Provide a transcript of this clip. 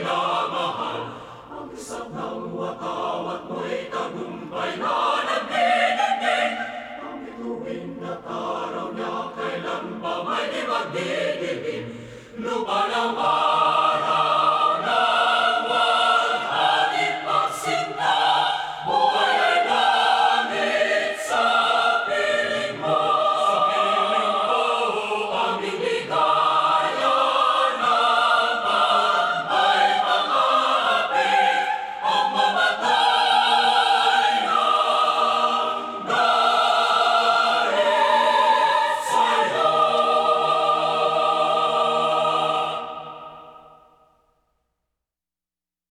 ng